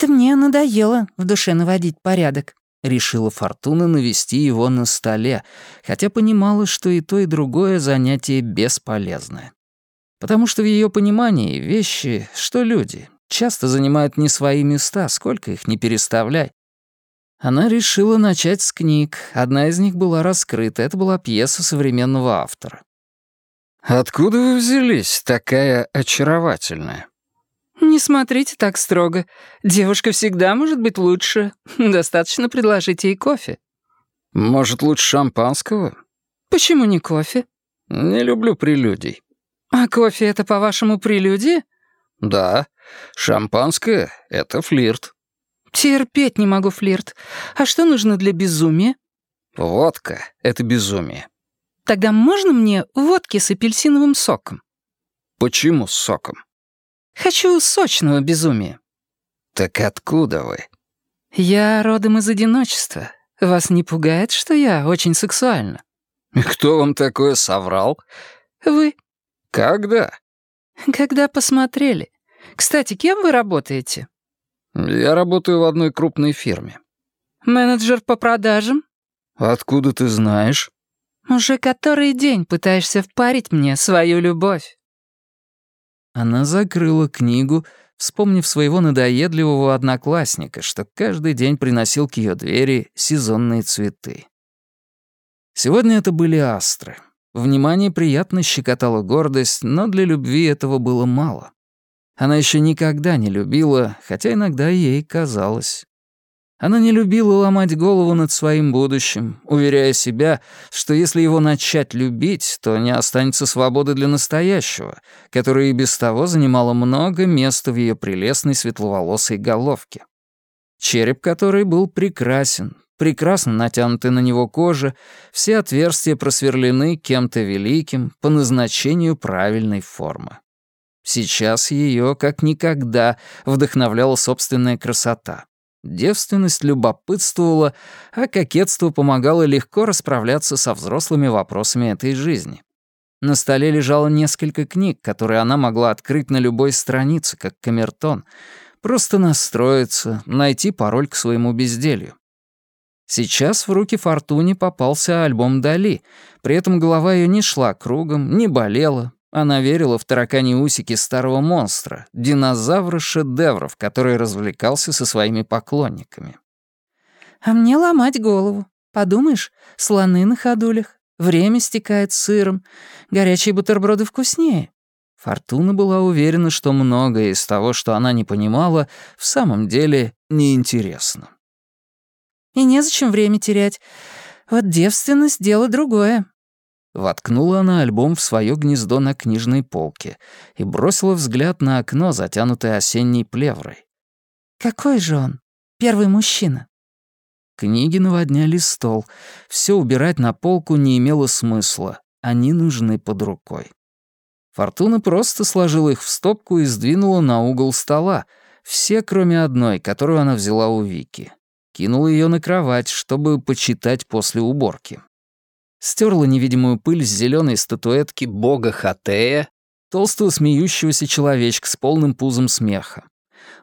«Как-то мне надоело в душе наводить порядок», — решила Фортуна навести его на столе, хотя понимала, что и то, и другое занятие бесполезное. Потому что в ее понимании вещи, что люди, часто занимают не свои места, сколько их не переставляй. Она решила начать с книг. Одна из них была раскрыта. Это была пьеса современного автора. «Откуда вы взялись, такая очаровательная?» «Не смотрите так строго. Девушка всегда может быть лучше. Достаточно предложить ей кофе». «Может, лучше шампанского?» «Почему не кофе?» «Не люблю прелюдий». «А кофе — это, по-вашему, прелюдия?» «Да. Шампанское — это флирт». «Терпеть не могу флирт. А что нужно для безумия?» «Водка — это безумие». «Тогда можно мне водки с апельсиновым соком?» «Почему с соком?» «Хочу сочного безумия». «Так откуда вы?» «Я родом из одиночества. Вас не пугает, что я очень сексуальна?» «Кто вам такое соврал?» «Вы». «Когда?» «Когда посмотрели. Кстати, кем вы работаете?» «Я работаю в одной крупной фирме». «Менеджер по продажам?» «Откуда ты знаешь?» «Уже который день пытаешься впарить мне свою любовь». Она закрыла книгу, вспомнив своего надоедливого одноклассника, что каждый день приносил к ее двери сезонные цветы. Сегодня это были астры. Внимание приятно щекотало гордость, но для любви этого было мало. Она еще никогда не любила, хотя иногда ей казалось. Она не любила ломать голову над своим будущим, уверяя себя, что если его начать любить, то не останется свободы для настоящего, которое и без того занимало много места в ее прелестной светловолосой головке. Череп которой был прекрасен, прекрасно натянуты на него кожа, все отверстия просверлены кем-то великим по назначению правильной формы. Сейчас ее, как никогда, вдохновляла собственная красота. Девственность любопытствовала, а кокетство помогало легко расправляться со взрослыми вопросами этой жизни. На столе лежало несколько книг, которые она могла открыть на любой странице, как камертон, просто настроиться, найти пароль к своему безделью. Сейчас в руки Фортуне попался альбом Дали, при этом голова ее не шла кругом, не болела, она верила в таракани усики старого монстра, динозавра шедевров, который развлекался со своими поклонниками. «А мне ломать голову. Подумаешь, слоны на ходулях, время стекает сыром, горячие бутерброды вкуснее». Фортуна была уверена, что многое из того, что она не понимала, в самом деле неинтересно. «И незачем время терять. Вот девственность — дело другое. Воткнула она альбом в свое гнездо на книжной полке и бросила взгляд на окно, затянутое осенней плеврой. «Какой же он? Первый мужчина?» Книги наводняли стол. Все убирать на полку не имело смысла. Они нужны под рукой. Фортуна просто сложила их в стопку и сдвинула на угол стола. Все, кроме одной, которую она взяла у Вики. Кинула ее на кровать, чтобы почитать после уборки стерла невидимую пыль с зеленой статуэтки бога Хатея, толстого смеющегося человечка с полным пузом смеха.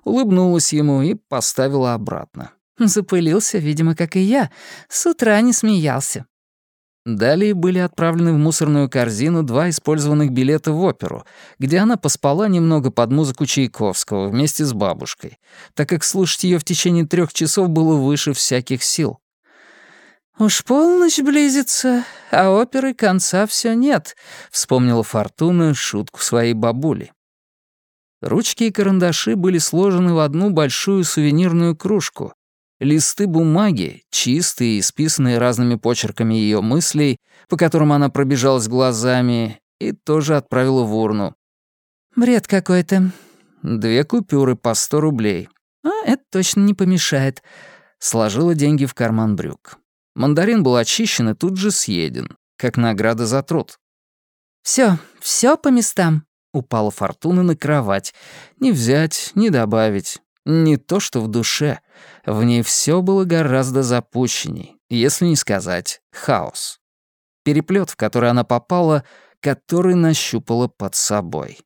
Улыбнулась ему и поставила обратно. Запылился, видимо, как и я. С утра не смеялся. Далее были отправлены в мусорную корзину два использованных билета в оперу, где она поспала немного под музыку Чайковского вместе с бабушкой, так как слушать ее в течение трех часов было выше всяких сил. «Уж полночь близится, а оперы конца все нет», — вспомнила Фортуна шутку своей бабули. Ручки и карандаши были сложены в одну большую сувенирную кружку. Листы бумаги, чистые и списанные разными почерками ее мыслей, по которым она пробежалась глазами, и тоже отправила в урну. «Бред какой-то». Две купюры по сто рублей. «А, это точно не помешает». Сложила деньги в карман брюк. Мандарин был очищен и тут же съеден, как награда за труд. Все, все по местам», — упала Фортуна на кровать. Не взять, не добавить. Не то, что в душе. В ней все было гораздо запущенней, если не сказать хаос. Переплет, в который она попала, который нащупала под собой.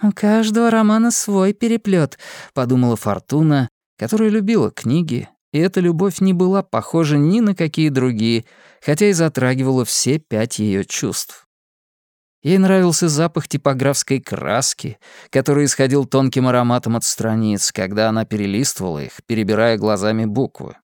«У каждого романа свой переплет, подумала Фортуна, которая любила книги, и эта любовь не была похожа ни на какие другие, хотя и затрагивала все пять ее чувств. Ей нравился запах типографской краски, который исходил тонким ароматом от страниц, когда она перелистывала их, перебирая глазами буквы.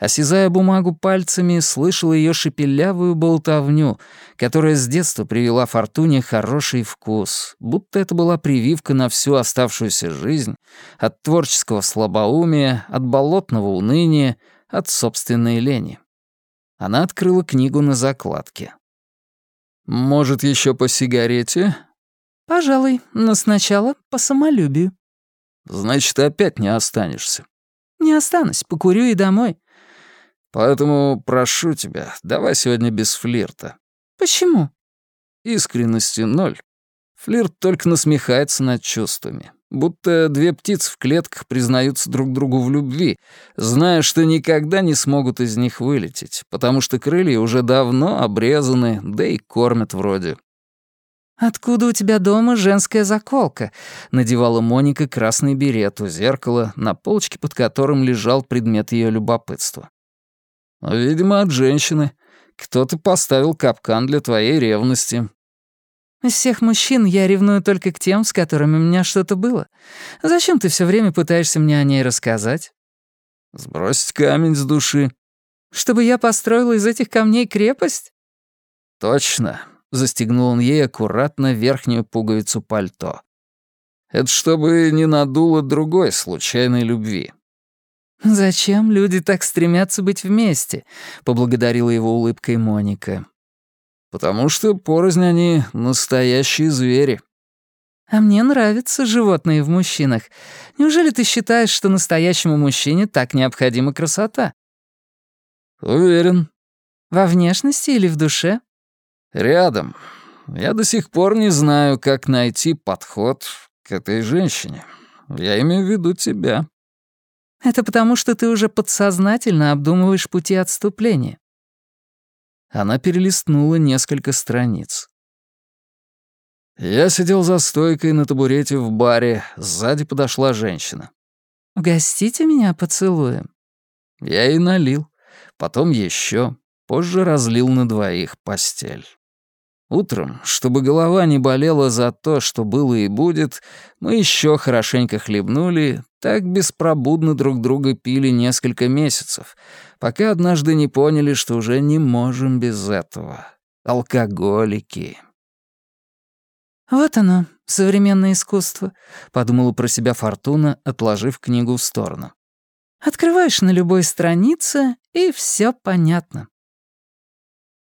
Осязая бумагу пальцами, слышала ее шепелявую болтовню, которая с детства привела Фортуне хороший вкус, будто это была прививка на всю оставшуюся жизнь от творческого слабоумия, от болотного уныния, от собственной лени. Она открыла книгу на закладке. «Может, еще по сигарете?» «Пожалуй, но сначала по самолюбию». «Значит, опять не останешься». «Не останусь, покурю и домой». Поэтому прошу тебя, давай сегодня без флирта». «Почему?» «Искренности ноль. Флирт только насмехается над чувствами. Будто две птицы в клетках признаются друг другу в любви, зная, что никогда не смогут из них вылететь, потому что крылья уже давно обрезаны, да и кормят вроде. «Откуда у тебя дома женская заколка?» — надевала Моника красный берет у зеркала, на полочке под которым лежал предмет ее любопытства. «Видимо, от женщины. Кто-то поставил капкан для твоей ревности». «Из всех мужчин я ревную только к тем, с которыми у меня что-то было. Зачем ты все время пытаешься мне о ней рассказать?» «Сбросить камень с души». «Чтобы я построила из этих камней крепость?» «Точно», — застегнул он ей аккуратно верхнюю пуговицу пальто. «Это чтобы не надуло другой случайной любви». «Зачем люди так стремятся быть вместе?» — поблагодарила его улыбкой Моника. «Потому что порознь они настоящие звери». «А мне нравятся животные в мужчинах. Неужели ты считаешь, что настоящему мужчине так необходима красота?» «Уверен». «Во внешности или в душе?» «Рядом. Я до сих пор не знаю, как найти подход к этой женщине. Я имею в виду тебя». Это потому, что ты уже подсознательно обдумываешь пути отступления. Она перелистнула несколько страниц. Я сидел за стойкой на табурете в баре, сзади подошла женщина. «Угостите меня поцелуем». Я и налил, потом еще, позже разлил на двоих постель. Утром, чтобы голова не болела за то, что было и будет, мы еще хорошенько хлебнули, так беспробудно друг друга пили несколько месяцев, пока однажды не поняли, что уже не можем без этого. Алкоголики. «Вот оно, современное искусство», — подумала про себя Фортуна, отложив книгу в сторону. «Открываешь на любой странице, и все понятно».